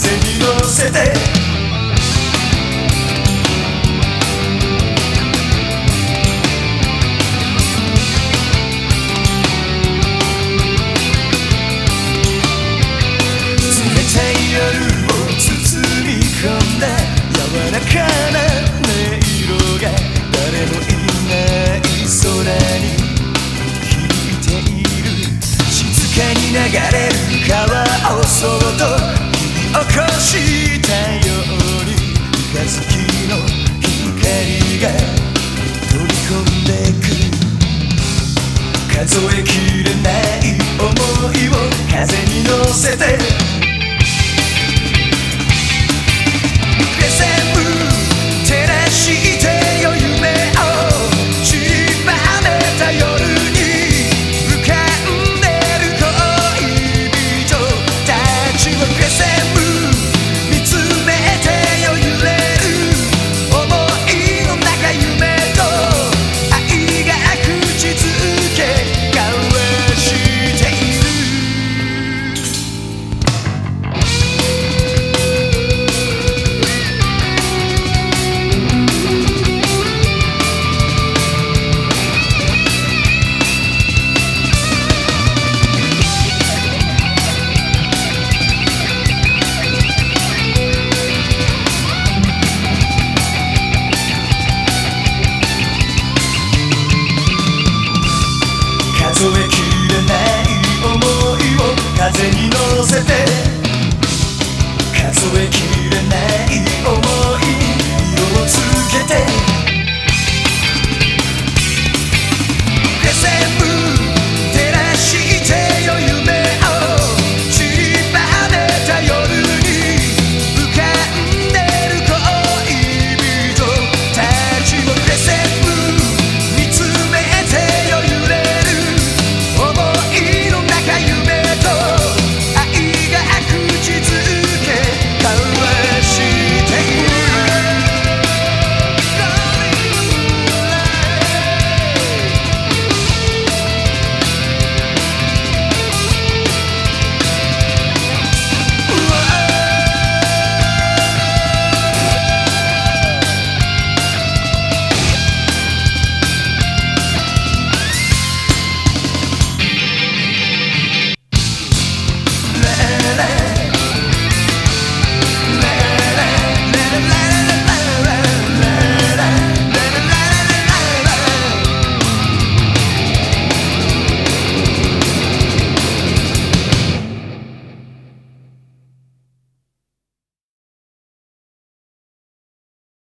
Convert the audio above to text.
風に乗せて。流れる川をそっと数えきれない想いを風に乗せて